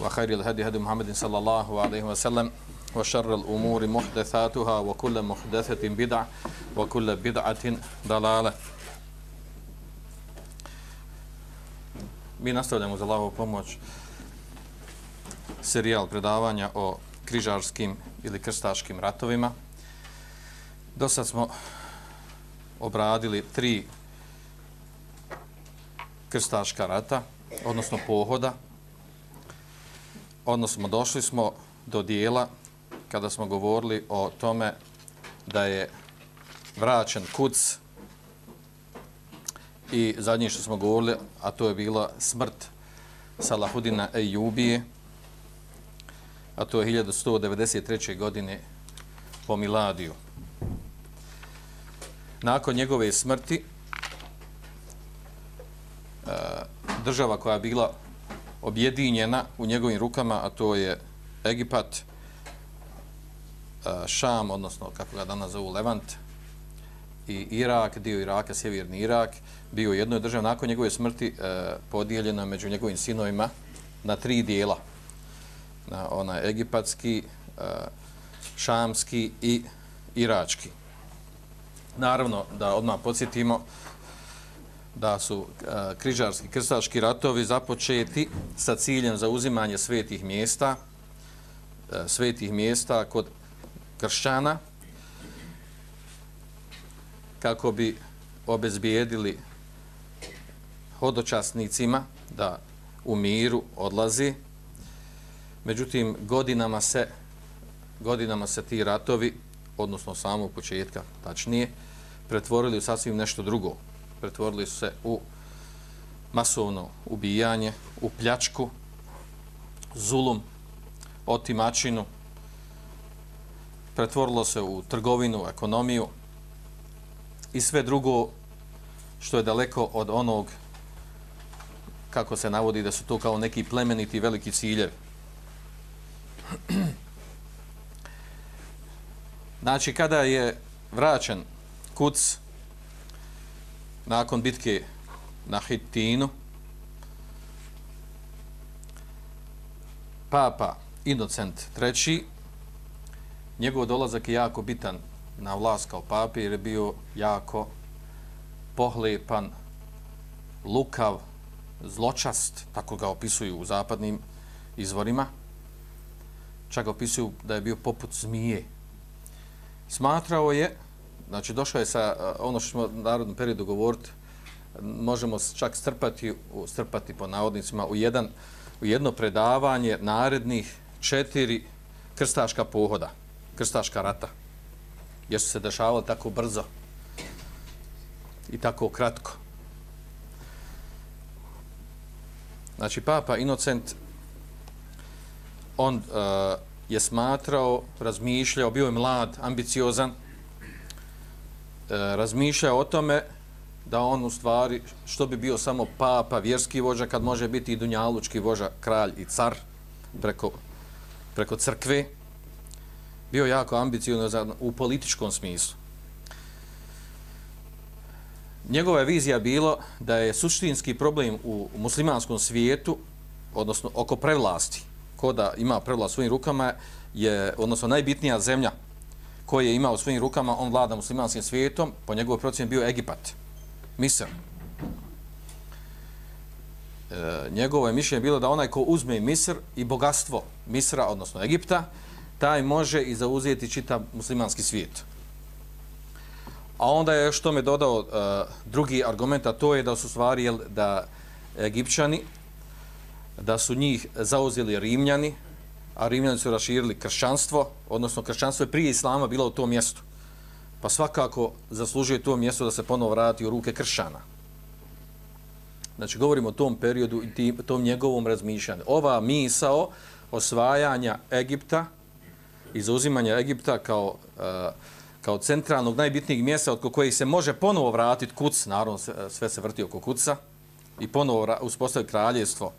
وخير الهدي هدي محمد صلى الله عليه وسلم وشر الأمور محدثاتها وكل محدثة بدع وكل بدعة ضلالة Mi nastavljamo za lavu pomoć serijal predavanja o križarskim ili krstaškim ratovima. Do sad smo obradili tri krstaška rata, odnosno pohoda. Odnosno došli smo do dijela kada smo govorili o tome da je vraćen kuc i zadnje što smo govorili, a to je bila smrt Salahudina Ejubije, a to je 1193. godine po Miladiju. Nakon njegove smrti, eh, država koja je bila objedinjena u njegovim rukama, a to je Egipat, e, Šam, odnosno kako ga danas zovu Levant, i Irak, dio Iraka, sjeverni Irak, bio u jednoj državi nakon njegove smrti e, podijeljena među njegovim sinovima na tri dijela. Na onaj egipatski, e, šamski i irački. Naravno, da odmah podsjetimo da su e, križarski krstaški ratovi započeti sa ciljem za uzimanje svetih mjesta, e, svetih mjesta kod kršćana, kako bi obezbijedili hodočasnicima da u miru odlazi. Međutim, godinama se, godinama se ti ratovi, odnosno samo početka, tačnije, pretvorili u sasvim nešto drugo. Pretvorili su se u masovno ubijanje, u pljačku, zulum, otimačinu, pretvorilo se u trgovinu, ekonomiju i sve drugo što je daleko od onog kako se navodi da su to kao neki plemeniti veliki ciljevi. Znači, kada je vraćen kuc nakon bitke na Hittinu, papa Inocent III, njegov dolazak je jako bitan na vlast kao papi jer je bio jako pohlepan, lukav, zločast, tako ga opisuju u zapadnim izvorima. Čak ga opisuju da je bio poput zmije. Smatrao je, znači došao je sa ono što smo u narodnom periodu govoriti, možemo čak strpati, strpati po navodnicima u, jedan, u jedno predavanje narednih četiri krstaška pohoda, krstaška rata, jer su se dešavalo tako brzo i tako kratko. Znači, papa Inocent, on uh, je smatrao, razmišljao, bio je mlad, ambiciozan, E, razmišljao o tome da on u stvari, što bi bio samo papa, vjerski vođa, kad može biti i dunjalučki vođa, kralj i car preko, preko crkve, bio jako ambiciozan u političkom smislu. Njegova je vizija bilo da je suštinski problem u muslimanskom svijetu, odnosno oko prevlasti, ko da ima prevlast svojim rukama, je, odnosno najbitnija zemlja koje je imao svojim rukama, on vlada muslimanskim svijetom, po njegovoj procjeni bio Egipat, Misr. e, njegovo je mišljenje bilo da onaj ko uzme Misr i bogatstvo Misra, odnosno Egipta, taj može i zauzeti čitav muslimanski svijet. A onda je što me dodao uh, drugi argument, a to je da su stvari jel, da Egipćani, da su njih zauzeli Rimljani, a Rimljani su raširili kršćanstvo, odnosno kršćanstvo je prije Islama bilo u tom mjestu. Pa svakako zaslužuje to mjesto da se ponovo vrati u ruke kršćana. Znači, govorimo o tom periodu i tim, tom njegovom razmišljanju. Ova misao osvajanja Egipta i zauzimanja Egipta kao, e, kao centralnog, najbitnijeg mjesta od kojeg se može ponovo vratiti kuc, naravno sve se vrti oko kuca, i ponovo uspostaviti kraljevstvo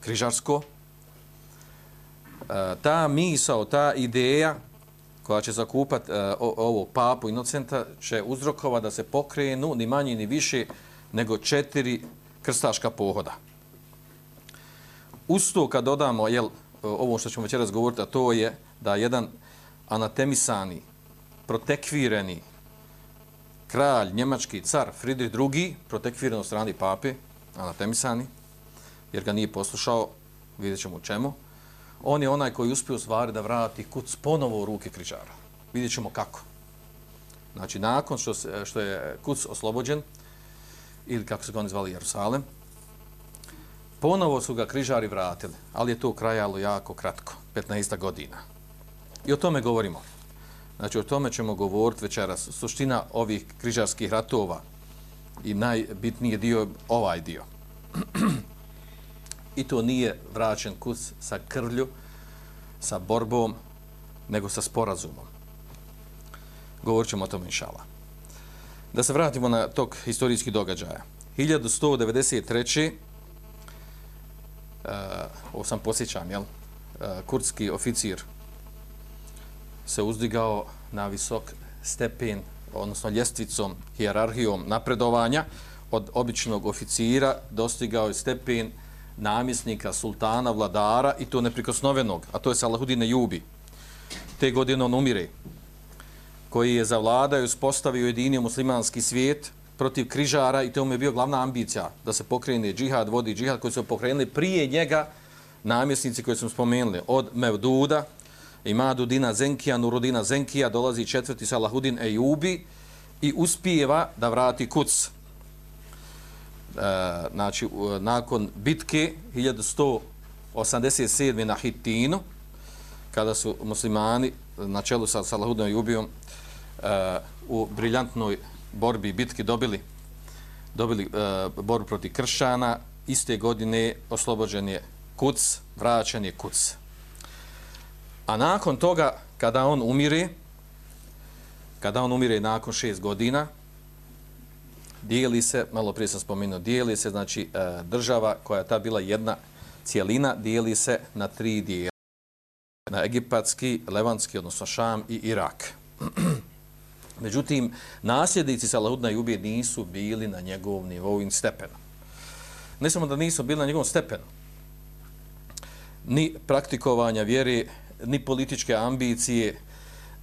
križarsko, Eh, ta misao, ta ideja koja će zakupati eh, ovog papu Inocenta će uzrokova da se pokrenu ni manje ni više nego četiri krstaška pohoda. Usto kad dodamo jel, eh, ovo što ćemo večeras govoriti, a to je da jedan anatemisani, protekvireni kralj, njemački car Friedrich II, protekviren od strani pape, anatemisani, jer ga nije poslušao, vidjet ćemo u čemu, on je onaj koji uspio stvari da vrati kuc ponovo u ruke križara. Vidjet ćemo kako. Znači, nakon što, se, što je kuc oslobođen, ili kako se ga oni zvali Jerusalem, ponovo su ga križari vratili, ali je to krajalo jako kratko, 15 godina. I o tome govorimo. Znači, o tome ćemo govoriti večeras. Suština ovih križarskih ratova i najbitniji dio, ovaj dio. I to nije vraćen kus sa krvlju, sa borbom, nego sa sporazumom. Govorit ćemo o tom inšala. Da se vratimo na tok historijskih događaja. 1193. Uh, e, ovo sam posjećam, jel? Uh, kurdski oficir se uzdigao na visok stepen, odnosno ljestvicom, hijerarhijom napredovanja od običnog oficira dostigao je stepen namjesnika, sultana, vladara i to neprikosnovenog, a to je Salahudin Jubi. Te godine on umire, koji je zavladao i uspostavio jedinio muslimanski svijet protiv križara i to mu je bio glavna ambicija da se pokrene džihad, vodi džihad koji su pokrenuli prije njega namjesnici koji smo spomenuli od Mevduda, Imadu Dina Zenkija, Nurudina Zenkija, dolazi četvrti Salahudin Ejubi i uspijeva da vrati kuc. E, znači, nakon bitke 1187. na Hitinu, kada su muslimani na čelu sa Salahudom i Ubijom e, u briljantnoj borbi bitki dobili dobili e, borbu protiv kršćana, iste godine oslobođen je kuc, vraćan je kuc. A nakon toga, kada on umire, kada on umire nakon šest godina, dijeli se, malo prije sam spomenuo, dijeli se, znači e, država koja je ta bila jedna cijelina, dijeli se na tri dijela. Na egipatski, levanski, odnosno Šam i Irak. Međutim, nasljednici Salahudna i Ubije nisu bili na njegovom nivou i stepenu. Ne samo da nisu bili na njegovom stepenu, ni praktikovanja vjere, ni političke ambicije,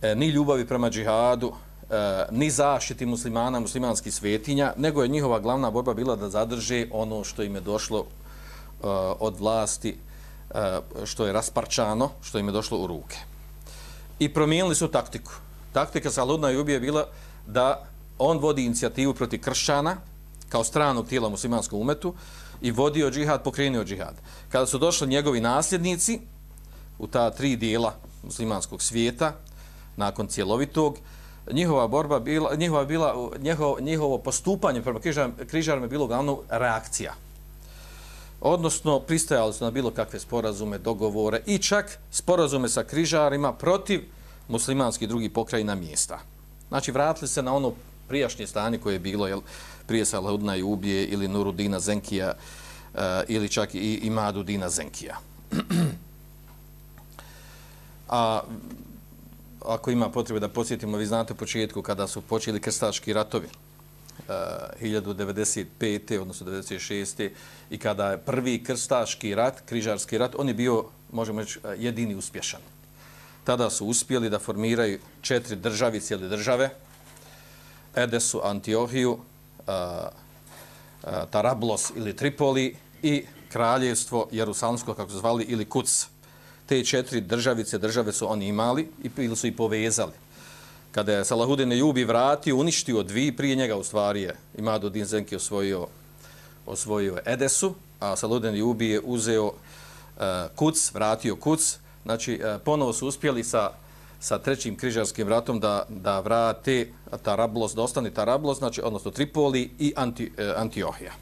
e, ni ljubavi prema džihadu, E, ni zaštiti muslimana, muslimanskih svetinja, nego je njihova glavna borba bila da zadrže ono što im je došlo e, od vlasti, e, što je rasparčano, što im je došlo u ruke. I promijenili su taktiku. Taktika Saludna i ubije bila da on vodi inicijativu protiv kršćana kao stranog tijela muslimanskom umetu i vodio džihad, pokrenio džihad. Kada su došli njegovi nasljednici u ta tri dijela muslimanskog svijeta, nakon cjelovitog, njihova borba bila, njihova bila, njihovo, njihovo postupanje prema križarima, križarima je bilo glavno reakcija. Odnosno, pristajali su na bilo kakve sporazume, dogovore i čak sporazume sa križarima protiv muslimanskih drugih pokrajina mjesta. Znači, vratili se na ono prijašnje stanje koje je bilo jel, prije Salahudna i Ubije ili Nurudina Zenkija uh, ili čak i Imadudina Zenkija. A ako ima potrebe da posjetimo, vi znate u početku kada su počeli krstaški ratovi, eh, uh, 1095. odnosno 96. i kada je prvi krstaški rat, križarski rat, on je bio, možemo reći, eh, jedini uspješan. Tada su uspjeli da formiraju četiri državi, cijeli države, Edesu, Antiohiju, uh, uh, Tarablos ili Tripoli i kraljevstvo Jerusalimsko, kako se zvali, ili Kuc. Te četiri državice, države su oni imali i ili su i povezali. Kada je Salahudin Ejubi vratio, uništio dvi, prije njega u stvari je Imado Din Zenki osvojio, osvojio Edesu, a Salahudin Ejubi je uzeo eh, uh, Kuc, vratio Kuc. Znači, uh, ponovo su uspjeli sa sa trećim križarskim ratom da, da vrate Tarablos, da ostane Tarablos, znači, odnosno Tripoli i Anti, e, Antiohija.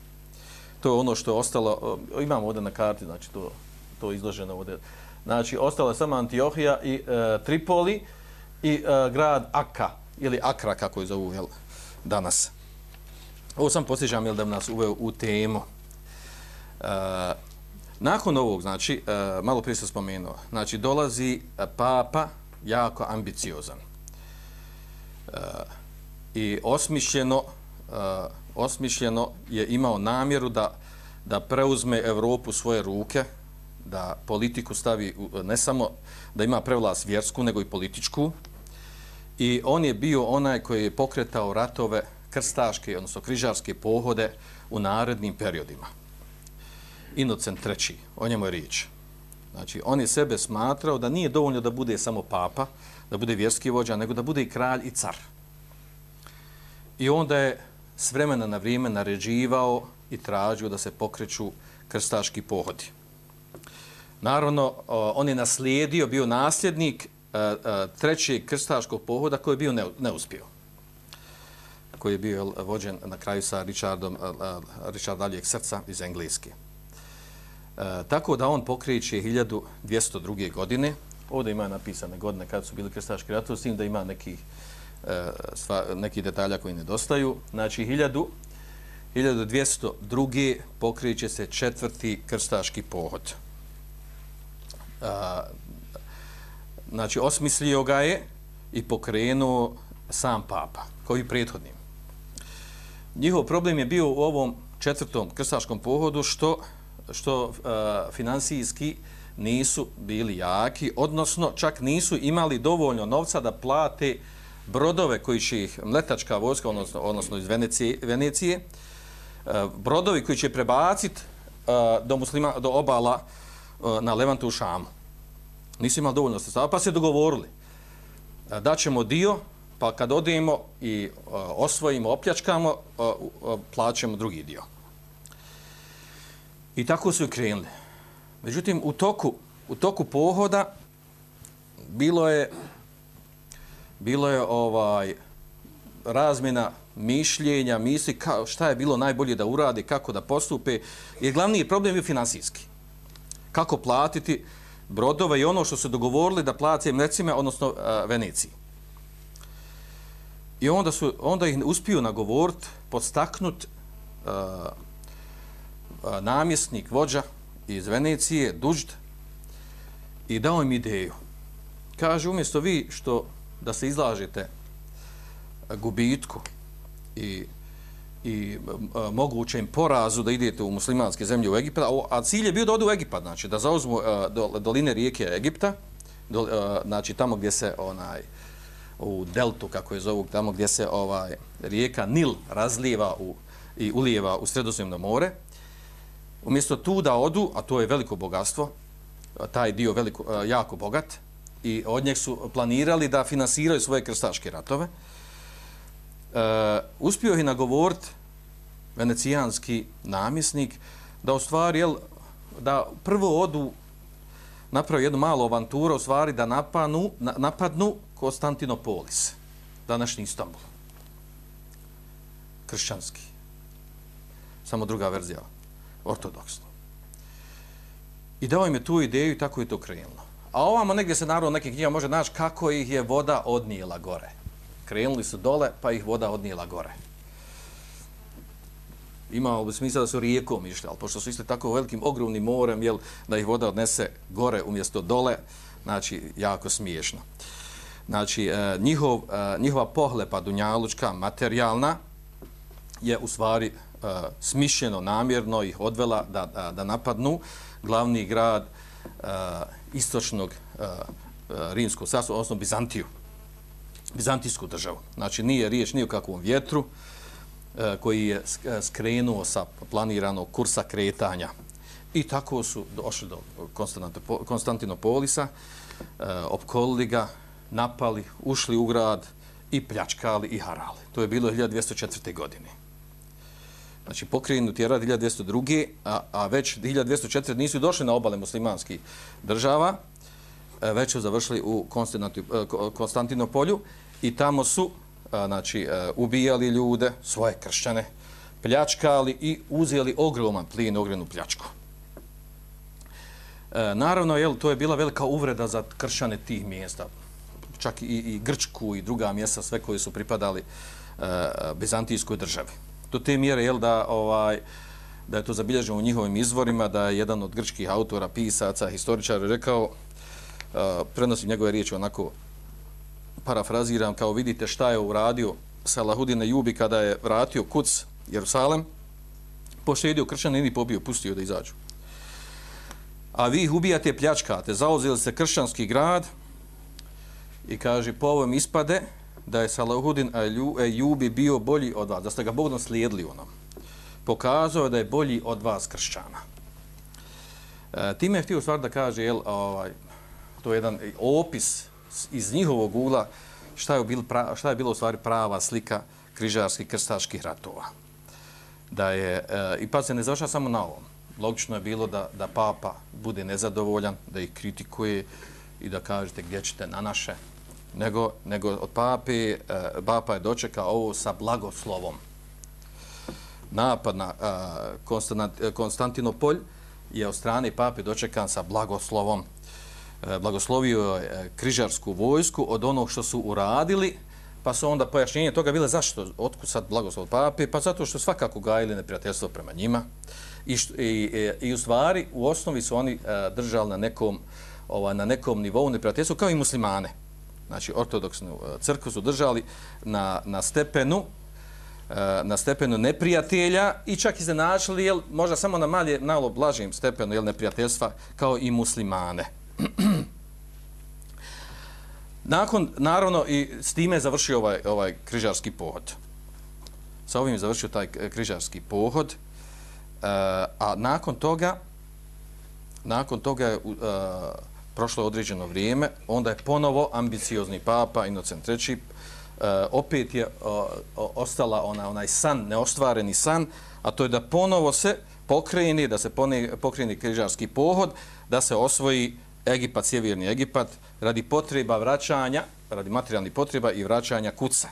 To je ono što je ostalo, imamo ovdje na karti, znači to, to je izloženo ovdje. Znači, ostala je samo Antiohija i e, Tripoli i e, grad Aka, ili Akra, kako je zovu jel, danas. Ovo sam posjećam, jel, da nas uveo u temu. E, nakon ovog, znači, e, malo prije sam spomenuo, znači, dolazi papa, jako ambiciozan. E, I osmišljeno, e, osmišljeno je imao namjeru da, da preuzme Evropu svoje ruke, da politiku stavi, ne samo da ima prevlast vjersku, nego i političku. I on je bio onaj koji je pokretao ratove krstaške, odnosno križarske pohode u narednim periodima. Inocent III, o njemu je riječ. Znači, on je sebe smatrao da nije dovoljno da bude samo papa, da bude vjerski vođa, nego da bude i kralj i car. I onda je s vremena na vrijeme naređivao i tražio da se pokreću krstaški pohodi. Naravno, on je naslijedio, bio nasljednik e, e, trećeg krstaškog pohoda koji je bio neuspio koji je bio vođen na kraju sa Richardom, e, Richard Alijeg srca iz Engleske. Tako da on pokrijeće 1202. godine. Ovdje ima napisane godine kada su bili krstaški ratovi, s tim da ima neki, sva, neki detalja koji nedostaju. Znači, 1000, 1202. pokrijeće se četvrti krstaški pohod a, znači, osmislio ga je i pokrenuo sam papa, koji prethodnim. Njihov problem je bio u ovom četvrtom krstaškom pohodu, što što a, finansijski nisu bili jaki, odnosno čak nisu imali dovoljno novca da plate brodove koji će ih mletačka vojska, odnosno, odnosno iz Venecije, Venecije brodovi koji će prebaciti do, muslima, do obala E, na Levantu u Šamu. Nisi imali dovoljno sredstava, pa se dogovorili e, da ćemo dio, pa kad odijemo i e, osvojimo, opljačkamo, plaćamo plaćemo drugi dio. I tako su krenuli. Međutim, u toku, u toku pohoda bilo je bilo je ovaj razmjena mišljenja, misli kao šta je bilo najbolje da urade, kako da postupe. Jer glavni problem je finansijski. Kako platiti brodove i ono što su dogovorili da plati mlecime, odnosno e, a, Veneciji. I onda, su, onda ih uspiju nagovoriti, podstaknut uh, namjesnik, vođa iz Venecije, Dužd, i dao im ideju. Kaže, umjesto vi što da se izlažete gubitku i, i e, mogućem porazu da idete u muslimanske zemlje u Egipat, a cilj je bio da odu u Egipat, znači da zauzmu e, doline rijeke Egipta, do, e, znači tamo gdje se onaj u deltu, kako je zovu, tamo gdje se ovaj rijeka Nil razlijeva u, i ulijeva u sredozemno more, umjesto tu da odu, a to je veliko bogatstvo, taj dio veliko, jako bogat, i od njeg su planirali da finansiraju svoje krstaške ratove, uh, uspio je nagovoriti venecijanski namjesnik da u stvari, jel, da prvo odu napravi jednu malu avanturu, u stvari da napanu, na, napadnu Konstantinopolis, današnji Istanbul. Kršćanski. Samo druga verzija ortodoksno. I dao im je tu ideju i tako je to krenulo. A ovamo negdje se naravno neke knjigama može naći kako ih je voda odnijela gore. Krenuli su dole, pa ih voda odnijela gore. Imao bi smisla da su rijekom išli, ali pošto su išli tako velikim, ogromnim morem, jel, da ih voda odnese gore umjesto dole, znači, jako smiješno. Znači, e, njihov, e, njihova pohlepa dunjalučka, materijalna, je u stvari e, smišljeno, namjerno ih odvela da, da, da napadnu glavni grad e, istočnog uh, rimskog sastava, odnosno Bizantiju. Bizantijsku državu. Znači nije riječ ni o kakvom vjetru e, koji je e, skrenuo sa planiranog kursa kretanja. I tako su došli do Konstantinopolisa, e, opkolili ga, napali, ušli u grad i pljačkali i harali. To je bilo 1204. godine. Znači, pokrenut je rad 1202. A, a već 1204. nisu došli na obale muslimanskih država, e, već su završili u e, Konstantinopolju i tamo su znači, e, ubijali ljude, svoje kršćane, pljačkali i uzeli ogroman plin, ogromnu pljačku. E, naravno, jel, to je bila velika uvreda za kršćane tih mjesta. Čak i, i Grčku i druga mjesta, sve koji su pripadali e, Bizantijskoj državi. Do te mjere, jel, da, ovaj, da je to zabilježeno u njihovim izvorima, da je jedan od grčkih autora, pisaca, historičara rekao, e, prenosim njegove riječi onako, parafraziram, kao vidite šta je uradio Salahudine Jubi kada je vratio kuc Jerusalem, pošedio kršćana i pobio, pustio da izađu. A vi ih ubijate, pljačkate, zauzeli se kršćanski grad i kaže, po ovom ispade da je Salahudin Jubi bio bolji od vas, da ste ga Bogom slijedili onom. Pokazao da je bolji od vas kršćana. E, time je htio stvar da kaže, jel, ovaj, to je jedan opis iz njihovog ugla šta je, bilo, šta je bilo u stvari prava slika križarskih krstaških ratova da je, e, i pa se ne završa samo na ovom. Logično je bilo da, da papa bude nezadovoljan, da ih kritikuje i da kažete gdje ćete na naše. Nego, nego od pape, e, papa je dočekao ovo sa blagoslovom. Napad na e, Konstantinopolj je od strane pape dočekan sa blagoslovom. E, blagoslovio e, križarsku vojsku od onog što su uradili, pa su onda pojašnjenje toga bile zašto, otkud sad blagoslov pape, pa zato što svakako gajili neprijateljstvo prema njima i, što, i, i, i u stvari u osnovi su oni držali na nekom, ova, na nekom nivou neprijateljstva kao i muslimane. Znači, ortodoksnu crkvu su držali na, na stepenu na stepenu neprijatelja i čak iznenačili, jel, možda samo na malje, malo blažim stepenu jel, neprijateljstva kao i muslimane. Nakon, naravno, i s time je završio ovaj, ovaj križarski pohod. Sa ovim je završio taj križarski pohod. E, a nakon toga, nakon toga je uh, prošlo određeno vrijeme, onda je ponovo ambiciozni papa, Inocent III, uh, e, opet je uh, ostala ona, onaj san, neostvareni san, a to je da ponovo se pokreni, da se pokreni križarski pohod, da se osvoji Egipat, sjeverni Egipat, radi potreba vraćanja, radi materijalnih potreba i vraćanja kuca.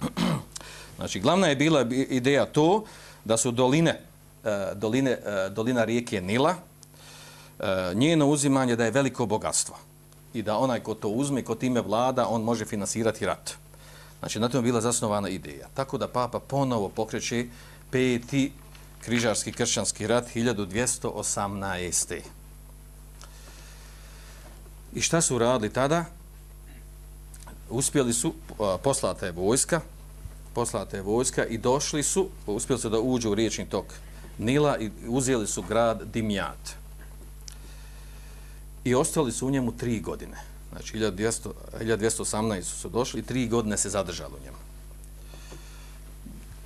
Znači, glavna je bila ideja to da su doline, e, doline, e, dolina rijeke Nila, e, njeno uzimanje da je veliko bogatstvo i da onaj ko to uzme, ko time vlada, on može finansirati rat. Znači, na tom je bila zasnovana ideja. Tako da papa ponovo pokreće peti križarski kršćanski rat 1218. I šta su radili tada? Uspjeli su, poslata je vojska, poslata je vojska i došli su, uspjeli su da uđu u riječni tok Nila i uzeli su grad Dimjat. I ostali su u njemu tri godine. Znači, 1200, 1218 su se došli i tri godine se zadržali u njemu.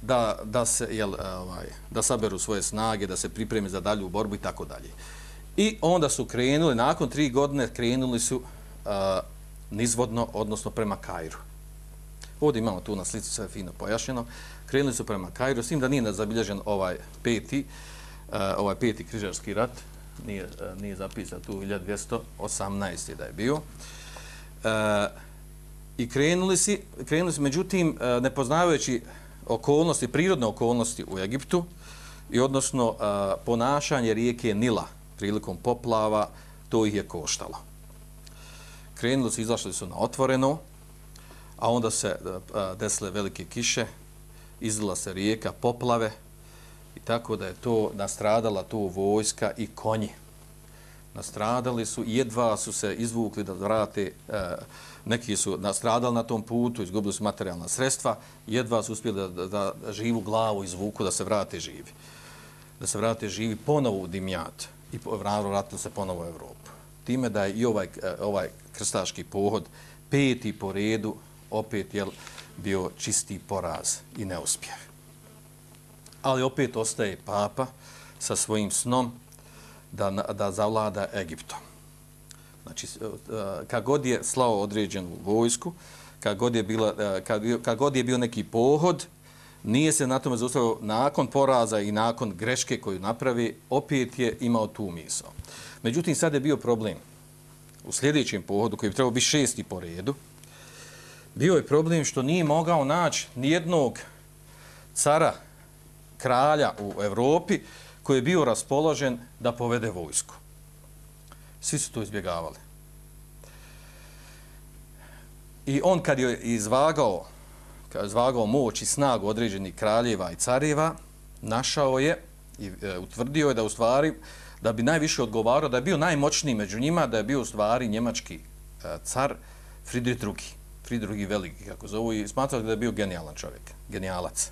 Da, da, se, jel, ovaj, da saberu svoje snage, da se pripremi za dalju borbu i tako dalje. I onda su krenuli, nakon tri godine krenuli su uh, nizvodno, odnosno prema Kairu. Ovdje imamo tu na slici sve fino pojašnjeno. Krenuli su prema Kairu, s tim da nije zabilježen ovaj peti, uh, ovaj peti križarski rat, nije, uh, nije zapisan tu 1218. da je bio. Uh, I krenuli su, krenuli su međutim, uh, ne poznavajući okolnosti, prirodne okolnosti u Egiptu, i odnosno uh, ponašanje rijeke Nila, prilikom poplava, to ih je koštalo. Krenuli su, izašli su na otvoreno, a onda se e, e, desile velike kiše, izlila se rijeka, poplave, i tako da je to nastradala tu vojska i konji. Nastradali su, jedva su se izvukli da vrate, e, neki su nastradali na tom putu, izgubili su materijalna sredstva, jedva su uspjeli da, da, da živu glavu izvuku, da se vrate živi. Da se vrate živi ponovo u Dimjat i naravno vratili se ponovo u Evropu. Time da je i ovaj, e, ovaj krstaški pohod peti po redu opet je bio čisti poraz i neuspjeh. Ali opet ostaje papa sa svojim snom da, da zavlada Egiptom. Znači, e, kad god je slao određenu vojsku, kad god je, bila, e, kad, kad god je bio neki pohod, nije se na tome zaustavio nakon poraza i nakon greške koju napravi, opet je imao tu misao. Međutim, sad je bio problem u sljedećem pohodu, koji bi trebao biti šesti po redu, bio je problem što nije mogao naći nijednog cara, kralja u Evropi koji je bio raspoložen da povede vojsku. Svi su to izbjegavali. I on kad je izvagao, zvagao moć i snagu određenih kraljeva i carjeva, našao je i e, utvrdio je da u stvari da bi najviše odgovarao, da je bio najmoćniji među njima, da je bio u stvari njemački e, car Friedrich II. Friedrich II veliki, kako zovu, i smatrao da je bio genijalan čovjek, genijalac.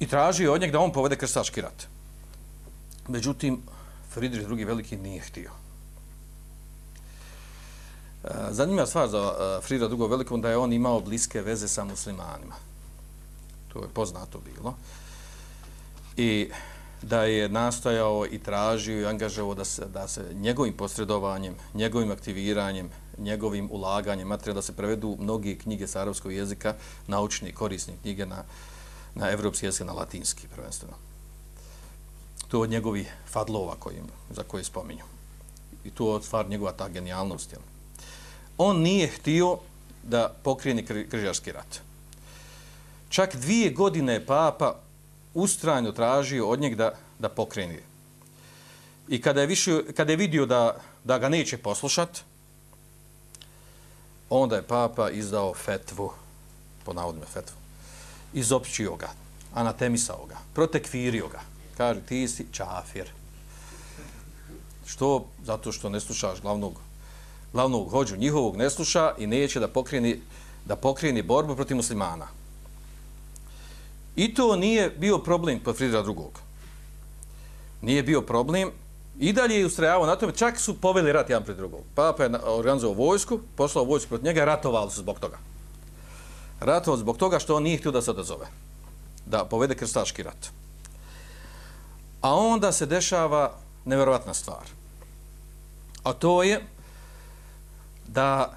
I tražio od njeg da on povede krstački rat. Međutim, Friedrich II veliki nije htio. Eh, Zanimljiva stvar za eh, Frida II velikom da je on imao bliske veze sa muslimanima. To je poznato bilo. I da je nastojao i tražio i angažovao da se, da se njegovim posredovanjem, njegovim aktiviranjem, njegovim ulaganjem, materijala da se prevedu mnogi knjige sa arabskog jezika, naučne i korisne knjige na, na evropski jezik, na latinski prvenstveno. To od njegovih fadlova kojim, za koje spominju. I to od stvar njegova ta genijalnost. Jel? On nije htio da pokrijeni križarski rat. Čak dvije godine papa ustrajno tražio od njeg da, da pokreni. I kada je, više, kada je vidio da, da ga neće poslušat, onda je papa izdao fetvu, po navodima fetvu, izopćio ga, anatemisao ga, protekvirio ga. Kaže, ti si čafir. Što? Zato što ne slušaš glavnog, glavnog hođu njihovog, ne sluša i neće da pokreni, da pokreni borbu protiv muslimana. I to nije bio problem kod Fridra drugog. Nije bio problem. I dalje je ustrajavao na tome. Čak su poveli rat jedan pred drugog. Papa je organizovao vojsku, poslao vojsku protiv njega, ratovali su zbog toga. Ratovali zbog toga što on nije htio da se odazove. Da povede krstaški rat. A onda se dešava nevjerovatna stvar. A to je da,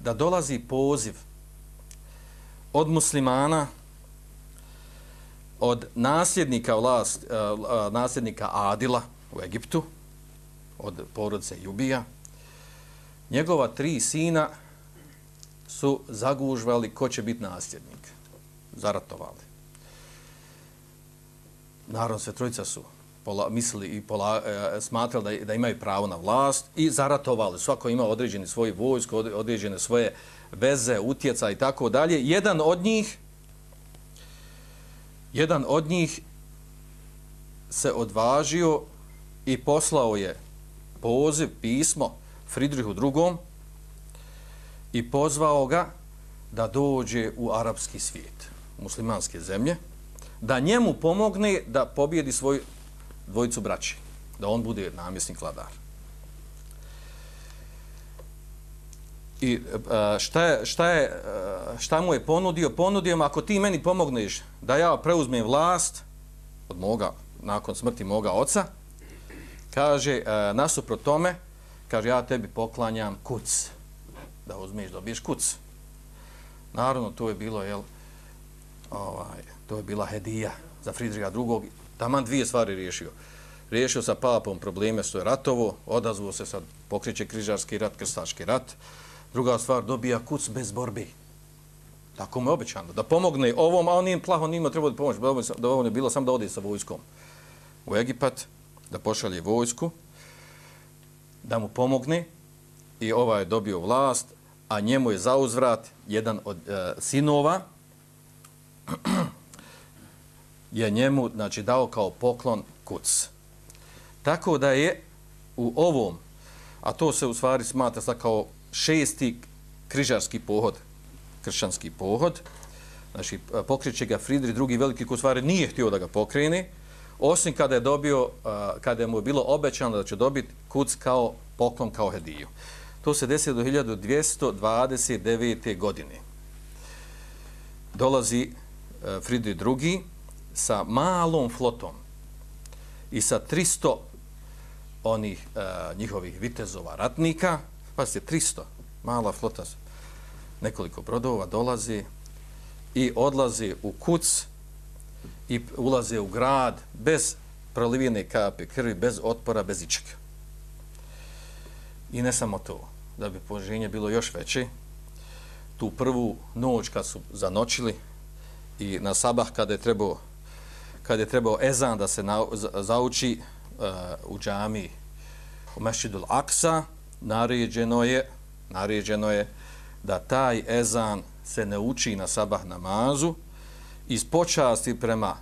da dolazi poziv od muslimana, od nasljednika vlast, eh, eh, nasljednika Adila u Egiptu, od porodce Jubija, njegova tri sina su zagužvali ko će biti nasljednik. Zaratovali. Naravno, sve trojica su pola, mislili i pola, e, smatrali da, da imaju pravo na vlast i zaratovali. Svako ima određeni svoj vojsk, određene svoje veze, utjeca i tako dalje. Jedan od njih jedan od njih se odvažio i poslao je poziv, pismo Fridrihu II. i pozvao ga da dođe u arapski svijet, muslimanske zemlje, da njemu pomogne da pobjedi svoju dvojicu braći, da on bude namjesnik vladar. I e, e, šta, je, šta, je, e, šta mu je ponudio? Ponudio mu, ako ti meni pomogneš da ja preuzmem vlast od moga, nakon smrti moga oca, kaže, e, nasuprot tome, kaže, ja tebi poklanjam kuc, da uzmeš, dobiješ kuc. Naravno, to je bilo, jel, ovaj, to je bila hedija za Fridriga II. Taman dvije stvari riješio. Riješio sa papom probleme što je ratovo, odazvuo se sad pokriće križarski rat, krstaški rat, Druga stvar, dobija kuc bez borbi. Tako mu je obećano. Da pomogne ovom, a on nije plaho, nima treba da pomoći. Da ovo je bilo sam da ode sa vojskom u Egipat, da pošalje vojsku, da mu pomogne i ovaj je dobio vlast, a njemu je zauzvrat jedan od e, sinova je njemu znači, dao kao poklon kuc. Tako da je u ovom, a to se u stvari smatra kao šesti križarski pohod, kršćanski pohod. Znači, pokriće ga Fridri, drugi veliki ko stvari nije htio da ga pokrene, osim kada je dobio, kada je mu bilo obećano da će dobiti kuc kao poklon, kao hediju. To se desi do 1229. godine. Dolazi Fridri drugi sa malom flotom i sa 300 onih e, njihovih vitezova ratnika, pa se 300, mala flota, nekoliko brodova dolazi i odlazi u kuc i ulaze u grad bez prolivine kape krvi, bez otpora, bez ičega. I ne samo to, da bi poženje bilo još veće, tu prvu noć kad su zanočili i na sabah kada je trebao kad je trebao ezan da se na, zauči uh, u džami u Mešidul Aksa, naređeno je, naređeno je da taj ezan se ne uči na sabah namazu iz počasti prema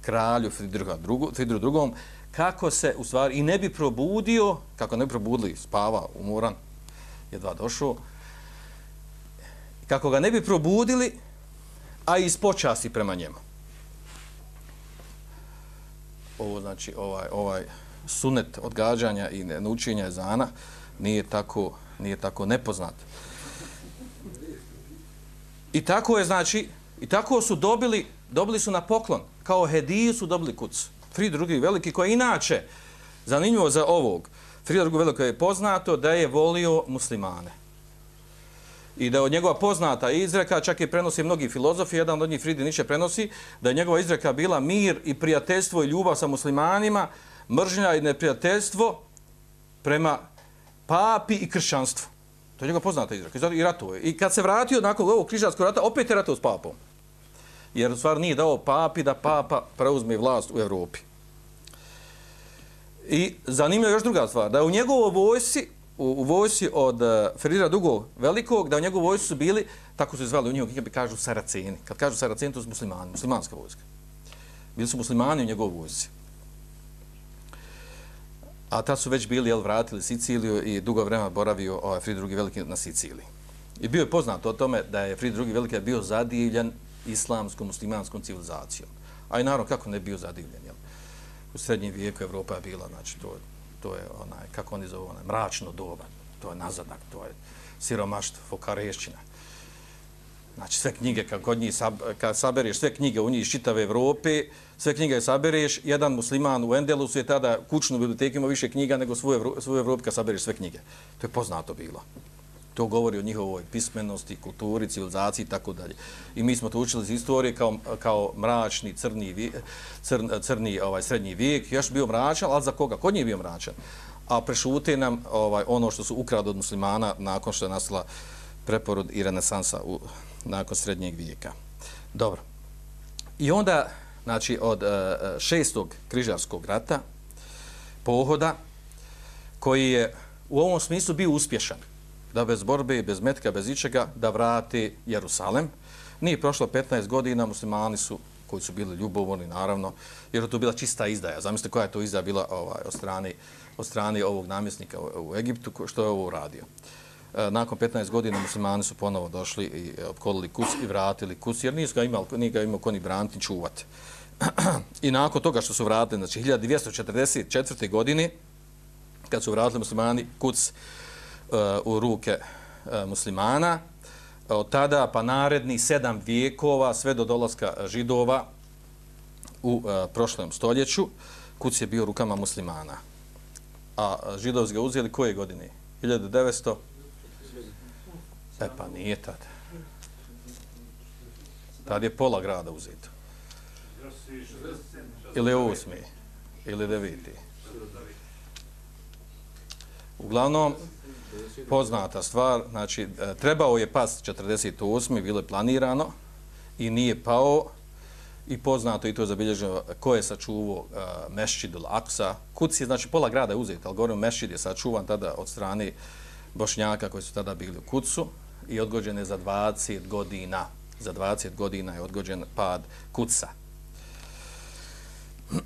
kralju Fridruha drugu, Fridru drugom, kako se u stvari i ne bi probudio, kako ne bi probudili, spava, umoran, jedva došao, kako ga ne bi probudili, a iz počasti prema njemu. Ovo znači ovaj ovaj sunet odgađanja i naučenja ezana nije tako nije tako nepoznat. I tako je znači i tako su dobili dobili su na poklon kao hediju su dobili kuc. Frid drugi veliki koji inače zanimljivo za ovog Frid drugi veliki je poznato da je volio muslimane i da od njegova poznata izreka, čak i prenosi mnogi filozofi, jedan od njih Fridi Niče prenosi, da je njegova izreka bila mir i prijateljstvo i ljubav sa muslimanima, mržnja i neprijateljstvo prema papi i kršćanstvu. To je njegova poznata izreka. I ratuje. I kad se vratio nakon ovog križarskog rata, opet je ratao s papom. Jer u stvari nije dao papi da papa preuzme vlast u Europi. I zanimljiva još druga stvar, da je u njegovoj vojsi u, u vojsi od eh, uh, Ferira Dugog Velikog, da u njegovu vojsu su bili, tako su izvali u njegovu knjigu, kažu Saraceni. Kad kažu Saraceni, to su muslimani, muslimanska vojska. Bili su muslimani u njegovoj vojsi. A ta su već bili, jel, vratili Siciliju i dugo vremena boravio ovaj, Frid II. Veliki na Siciliji. I bio je poznat o tome da je Frid II. Veliki bio zadivljen islamskom, muslimanskom civilizacijom. A i naravno, kako ne bio zadivljen, jel? U srednjem vijeku Evropa je bila, znači, to to je onaj, kako oni zovu, onaj, mračno doba, to je nazadak, to je siromaštvo, fokarešćina. Znači, sve knjige, kad, kod njih sab, kad sabereš sve knjige u njih iz čitave Evrope, sve knjige sabereš, jedan musliman u Endelusu je tada kućnu biblioteku ima više knjiga nego svoje, svoje Evropu kad sabereš sve knjige. To je poznato bilo. To govori o njihovoj pismenosti, kulturi, civilizaciji i tako dalje. I mi smo to učili iz istorije kao, kao mračni, crni, crn, crni ovaj, srednji vijek. Još bio mračan, ali za koga? Kod nije bio mračan. A prešute nam ovaj, ono što su ukrali od muslimana nakon što je nastala preporod i renesansa u, nakon srednjeg vijeka. Dobro. I onda, znači, od uh, šestog križarskog rata, pohoda, koji je u ovom smislu bio uspješan, da bez borbe bez metka, bez ičega, da vrati Jerusalem. Nije prošlo 15 godina, muslimani su, koji su bili ljubovni, naravno, jer je to bila čista izdaja. Zamislite koja je to izdaja bila ovaj, od, strane, od strane ovog namjesnika u, u Egiptu, što je ovo uradio. E, nakon 15 godina muslimani su ponovo došli i e, opkolili kus i vratili kus, jer nisu ga imali, nije ga imao koni branti čuvati. I nakon toga što su vratili, znači 1244. godine, kad su vratili muslimani kuc, Eh, u ruke eh, muslimana. Od tada pa naredni sedam vijekova sve do dolaska židova u eh, prošlom stoljeću kuc je bio rukama muslimana. A židovs ga uzeli koje godine? 1900? E pa nije tad. Tad je pola grada uzeto. Ili osmi? Ili deveti? Uglavnom, poznata stvar, znači e, trebao je pas 48. bilo je planirano i nije pao i poznato i to je zabilježeno ko je sačuvao uh, Mešćid Aksa. Kuc je, znači pola grada je uzet, ali govorim Mešćid je sačuvan tada od strane Bošnjaka koji su tada bili u Kucu i odgođen je za 20 godina. Za 20 godina je odgođen pad Kuca.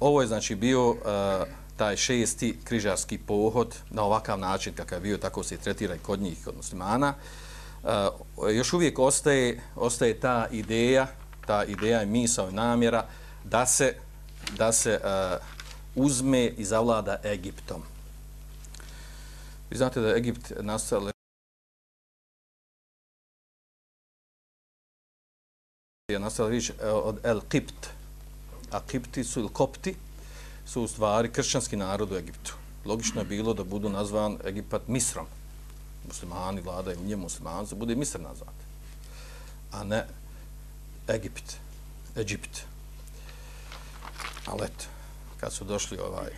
Ovo je znači bio uh, taj šesti križarski pohod na ovakav način kakav je bio, tako se tretira i kod njih, kod muslimana, uh, još uvijek ostaje, ostaje ta ideja, ta ideja i misao i namjera da se, da se uh, uzme i zavlada Egiptom. Vi znate da je Egipt je nastala riječ od El Kipt. A Kipti su, ili Kopti, su u stvari kršćanski narod u Egiptu. Logično je bilo da budu nazvan Egipat Misrom. Muslimani vladaju u njemu, muslimani, da bude Misr nazvat. A ne Egipt, Egipt. Ali eto, kad su došli ovaj,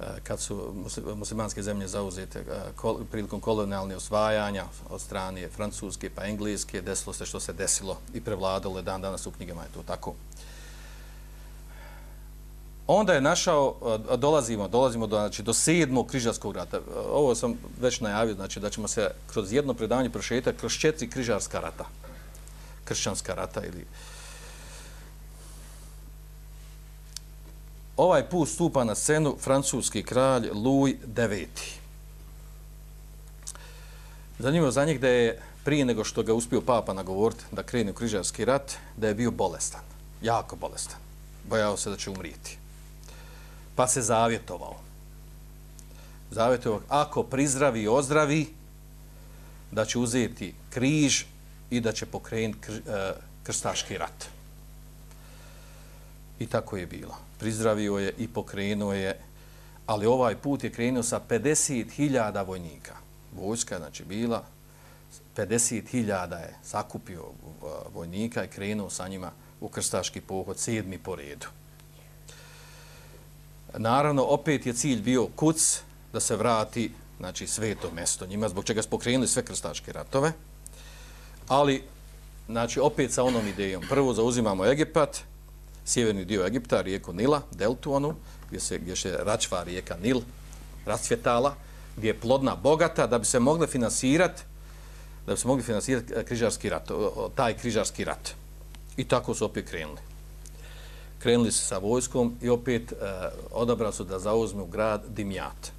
e, kad su muslimanske zemlje zauzete e, prilikom kolonijalne osvajanja od strane francuske pa engleske, desilo se što se desilo i prevladalo dan danas u knjigama je to tako. Onda je našao, dolazimo, dolazimo do, znači, do sedmog križarskog rata. Ovo sam već najavio, znači da ćemo se kroz jedno predavanje prošetati kroz četiri križarska rata. Kršćanska rata ili ovaj put stupa na scenu francuski kralj Louis IX. Zanimljivo za njih da je prije nego što ga uspio papa nagovoriti da krene u križarski rat, da je bio bolestan, jako bolestan. Bojao se da će umriti. Pa se zavjetovao. Zavjetovao, ako prizdravi i ozdravi, da će uzeti križ i da će pokrenuti e, krstaški rat. I tako je bilo prizdravio je i pokrenuo je, ali ovaj put je krenuo sa 50.000 vojnika. Vojska znači bila 50.000 je sakupio e, vojnika i krenuo sa njima u krstaški pohod, sedmi po redu. Naravno, opet je cilj bio kuc da se vrati znači, sveto mesto njima, zbog čega su pokrenuli sve krstaške ratove. Ali, znači, opet sa onom idejom. Prvo zauzimamo Egipat, sjeverni dio Egipta, rijeku Nila, deltu onu, gdje se, gdje se račva rijeka Nil, rasvjetala, gdje je plodna, bogata, da bi se mogli finansirati da bi se mogli finansirati križarski rat, taj križarski rat. I tako su opet krenuli. Krenuli su sa vojskom i opet e, odabrali su da zauzme grad Dimjat.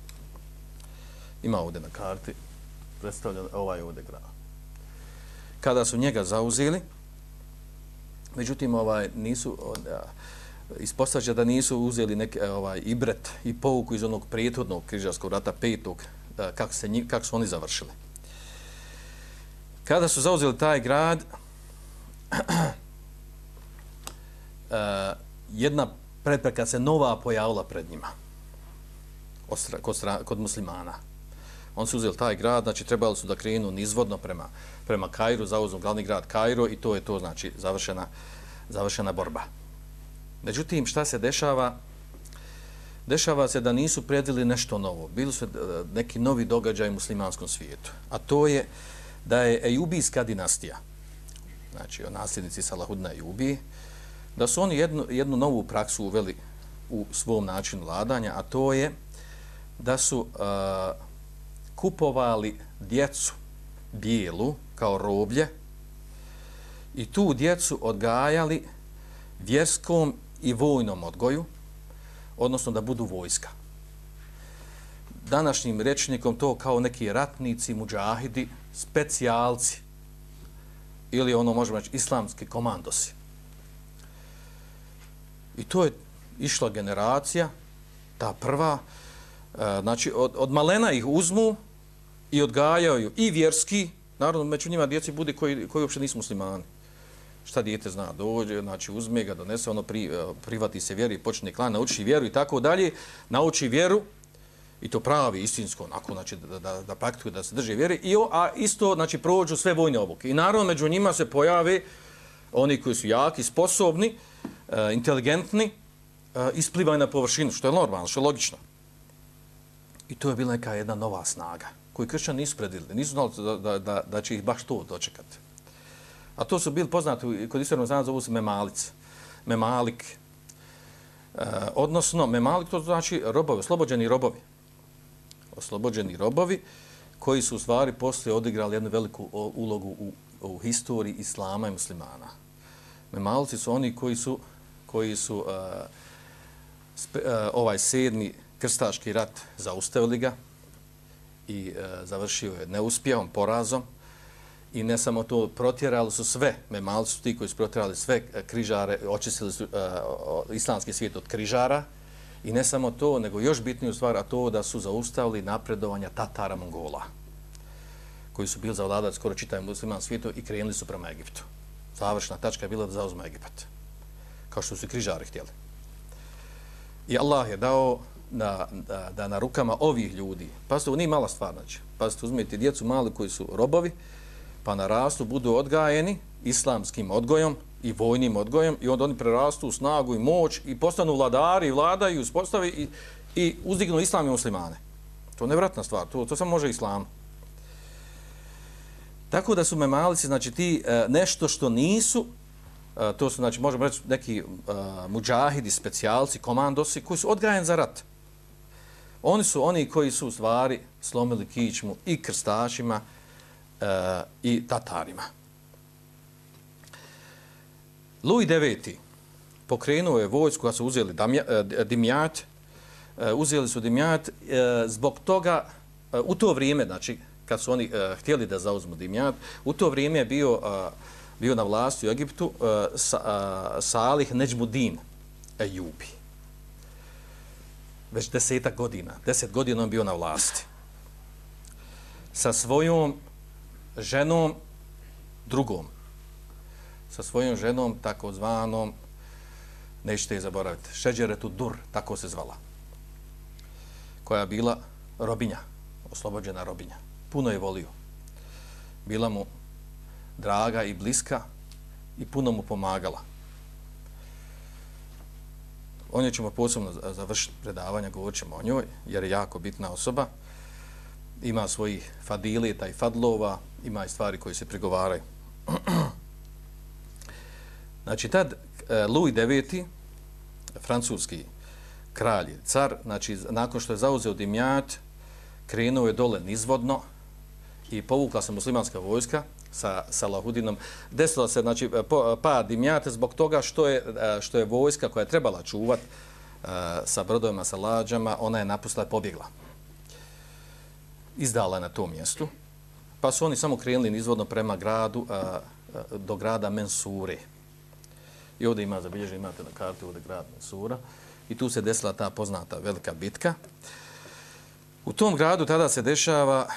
Ima ovdje na karti, predstavljen ovaj ovdje grad. Kada su njega zauzeli, Međutim, ovaj nisu ispostavlja da nisu uzeli neki e, ovaj ibret i pouku iz onog prethodnog križarskog rata petog e, kako se kako su oni završili. Kada su zauzeli taj grad e, jedna prepreka se nova pojavila pred njima kod, kod muslimana. On su uzeli taj grad, znači trebali su da krenu nizvodno prema, prema Kairu, zauzmu glavni grad Kairo i to je to, znači, završena, završena borba. Međutim, šta se dešava? Dešava se da nisu predili nešto novo. Bili su e, neki novi događaj u muslimanskom svijetu. A to je da je Ejubijska dinastija, znači o nasljednici Salahudna Ejubije, da su oni jednu, jednu novu praksu uveli u svom načinu vladanja, a to je da su uh, kupovali djecu bijelu kao roblje i tu djecu odgajali vjerskom i vojnom odgoju, odnosno da budu vojska. Današnjim rečnikom to kao neki ratnici, muđahidi, specijalci ili ono možemo reći islamski komandosi. I to je išla generacija, ta prva, e, znači od, od malena ih uzmu i odgajaju i vjerski, naravno među njima djeci bude koji, koji uopšte nisu muslimani. Šta dijete zna, dođe, znači uzme ga, donese, ono pri, e, privati se vjeri, počne klan, nauči vjeru i tako dalje, nauči vjeru, i to pravi, istinsko, onako, znači, da, da, da praktikuje, da se drže vjeri, i, a isto, znači, prođu sve vojne obuke. I naravno, među njima se pojave oni koji su jaki, sposobni, e, inteligentni, e, isplivaju na površinu, što je normalno, što je logično. I to je bila neka jedna nova snaga koji kršćani nisu predvidili, nisu znali da, da, da, da će ih baš to dočekati. A to su bili poznati, kod istornog znanja zovu se memalic, memalik, e, odnosno memalik to znači robovi, oslobođeni robovi. Oslobođeni robovi koji su u stvari poslije odigrali jednu veliku ulogu u, u historiji islama i muslimana. Memalci su oni koji su, koji su uh, spe, uh, ovaj sedmi krstaški rat zaustavili ga, i uh, završio je neuspjehom, porazom. I ne samo to, protjerali su sve, Memalci su ti koji su protjerali sve križare, očistili su uh, islamski svijet od križara. I ne samo to, nego još bitniju stvar, a to da su zaustavili napredovanja Tatara Mongola, koji su bili zavladali skoro čitavim musliman svijetu i krenuli su prema Egiptu. Završna tačka je bila da zauzme Egipat. Kao što su križari htjeli. I Allah je dao na, da, da na rukama ovih ljudi, pa ovo nije mala stvar, znači, pa se uzmete djecu mali koji su robovi, pa narastu, budu odgajeni islamskim odgojom i vojnim odgojem i onda oni prerastu u snagu i moć i postanu vladari vladaju, uspostavi i, i uzdignu islam i muslimane. To je nevratna stvar, to, to samo može islam. Tako da su memalici, znači ti e, nešto što nisu, e, to su, znači, možemo reći neki e, uh, muđahidi, specijalci, komandosi koji su odgrajeni za rat. Oni su oni koji su u stvari slomili kičmu i krstašima uh, i tatarima. Louis IX pokrenuo je vojsku koja su uzeli e, Dimjat, uzeli su Dimjat zbog toga, u to vrijeme, znači, kad su oni uh, htjeli da zauzmu Dimjat, u to vrijeme je bio, uh, bio na vlasti u Egiptu uh, sa, uh, Salih Neđmudin Ejubi. Već desetak godina, deset godina on bio na vlasti. Sa svojom ženom drugom. Sa svojom ženom takozvanom, nećete je zaboraviti, Šeđeretu Dur, tako se zvala. Koja je bila robinja, oslobođena robinja puno je volio. Bila mu draga i bliska i puno mu pomagala. O njoj ćemo posebno završiti predavanja, govorit ćemo o njoj, jer je jako bitna osoba. Ima svojih fadilita i fadlova, ima i stvari koje se prigovaraju. znači, tad e, Louis IX, francuski kralj, car, znači, nakon što je zauzeo Dimjat, krenuo je dole nizvodno, i povukla se muslimanska vojska sa Salahudinom. Desilo se znači, pa dimjate zbog toga što je, e, što je vojska koja je trebala čuvat e, sa brodovima, sa lađama, ona je napustila i pobjegla. Izdala na tom mjestu. Pa su oni samo krenuli nizvodno prema gradu, e, do grada Mensure. I ovdje ima zabilježen, imate na kartu ovdje grad Mensura. I tu se desila ta poznata velika bitka. U tom gradu tada se dešava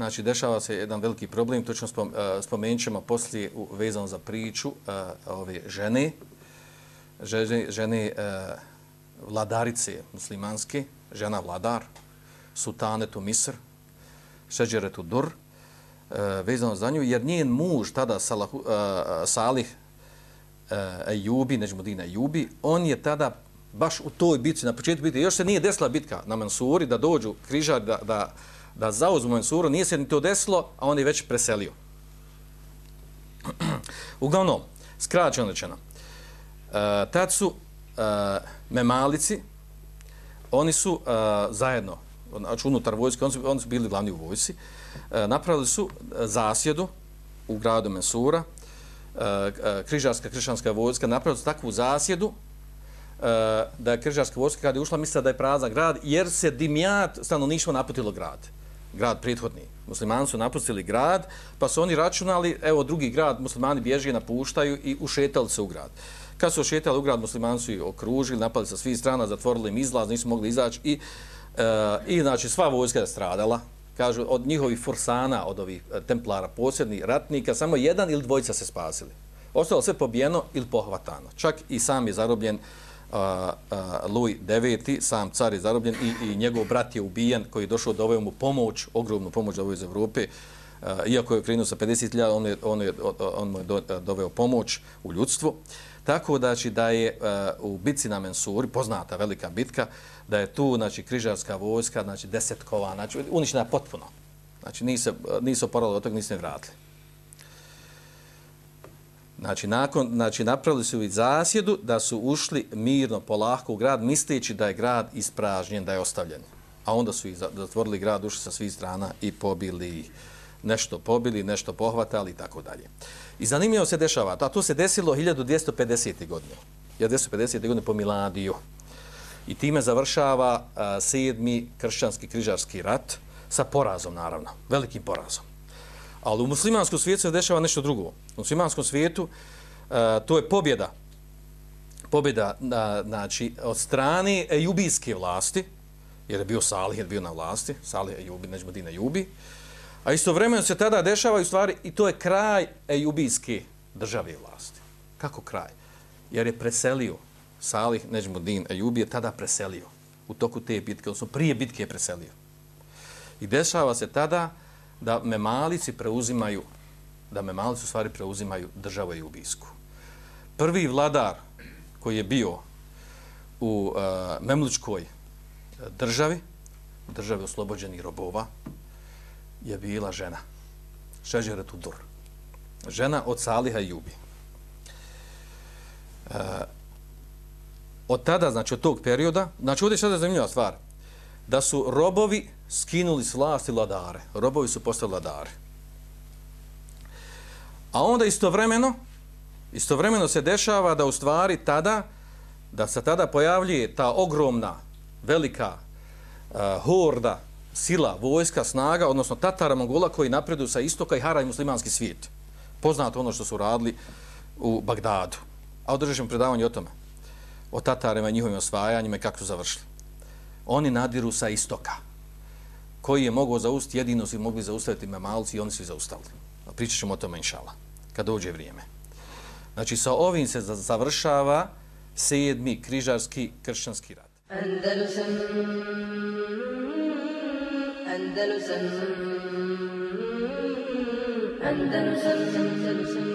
znači dešava se jedan veliki problem, točno spom, uh, spomenut ćemo poslije vezano za priču uh, ove žene, žene, žene uh, vladarice muslimanske, žena vladar, sutanetu Misr, šeđeretu Dur, uh, vezano za nju, jer njen muž tada Salah, uh, Salih uh, Ejubi, Neđmudina Ejubi, on je tada baš u toj bitci, na početku bitke, još se nije desila bitka na Mansuri, da dođu križar, da, da, da zauzmu Mansuru, nije se ni to desilo, a on je već preselio. Uglavnom, skraćeno rečeno, uh, tad su e, memalici, oni su e, zajedno, znači unutar vojske, oni su, oni su bili glavni u vojsi, napravili su zasjedu u gradu Mensura, uh, križarska krišanska vojska, napravili su takvu zasjedu, da je križarska vojska kada je ušla mislila da je prazan grad, jer se dimjat stanovništvo naputilo grad grad prethodni. Muslimani su napustili grad, pa su oni računali, evo drugi grad, muslimani bježe, napuštaju i ušetali se u grad. Kad su ušetali u grad, muslimani su ih okružili, napali sa svih strana, zatvorili im izlaz, nisu mogli izaći i, e, i znači sva vojska je stradala. Kažu, od njihovih forsana, od ovih eh, templara, posljednih ratnika, samo jedan ili dvojica se spasili. Ostalo sve pobijeno ili pohvatano. Čak i sam je zarobljen uh, a, a, Louis IX, sam car je zarobljen i, i njegov brat je ubijen koji je došao da ovaj mu pomoć, ogromnu pomoć da ovaj iz Evrope. A, iako je krenuo sa 50.000, on, je, on, je, on mu je do, doveo pomoć u ljudstvu. Tako da, znači, da je a, u bitci na Mensuri, poznata velika bitka, da je tu znači, križarska vojska, znači desetkova, znači uništena potpuno. Znači nisu, nisu oporali od toga, nisu ne vratili. Znači, nakon, znači, napravili su i zasjedu da su ušli mirno, polahko u grad, misleći da je grad ispražnjen, da je ostavljen. A onda su ih zatvorili grad, ušli sa svih strana i pobili nešto pobili, nešto pohvatali i tako dalje. I zanimljivo se dešava, a to se desilo 1250. godine. 1250. godine po Miladiju. I time završava a, sedmi kršćanski križarski rat sa porazom, naravno, velikim porazom. Ali u muslimanskom svijetu se dešava nešto drugo. U muslimanskom svijetu uh, to je pobjeda. Pobjeda na, znači, od strane ejubijske vlasti, jer je bio Salih, je bio na vlasti, Salih Ejubi, Neđmudin Ejubi, a istovremeno se tada dešava i stvari i to je kraj ejubijske države i vlasti. Kako kraj? Jer je preselio Salih Neđmudin Ejubi je tada preselio u toku te bitke, odnosno prije bitke je preselio. I dešava se tada da memalici preuzimaju, da memalici u stvari preuzimaju državu Ejubijsku. Prvi vladar koji je bio u e, uh, Memličkoj e, državi, državi oslobođenih robova, je bila žena. Šeđere Tudor. Žena od Saliha i Jubi. Uh, od tada, znači od tog perioda, znači ovdje je sada zanimljiva stvar, da su robovi skinuli s vlasti vladare. Robovi su postali vladare. A onda istovremeno, istovremeno se dešava da u stvari tada, da se tada pojavljuje ta ogromna, velika uh, horda, sila, vojska, snaga, odnosno Tatara Mongola koji napreduju sa istoka i haraju muslimanski svijet. Poznato ono što su radili u Bagdadu. A održat predavanje o tome. O Tatarima i njihovim osvajanjima i kako su završili. Oni nadiru sa istoka. Koji je mogao zaustiti, jedino su mogli zaustaviti memalci i oni su zaustavili. Pričat ćemo o tome, inšala, kad dođe vrijeme. Znači, sa ovim se završava sedmi križarski kršćanski rat. Andalusam Andalusam Andalusam Andalusam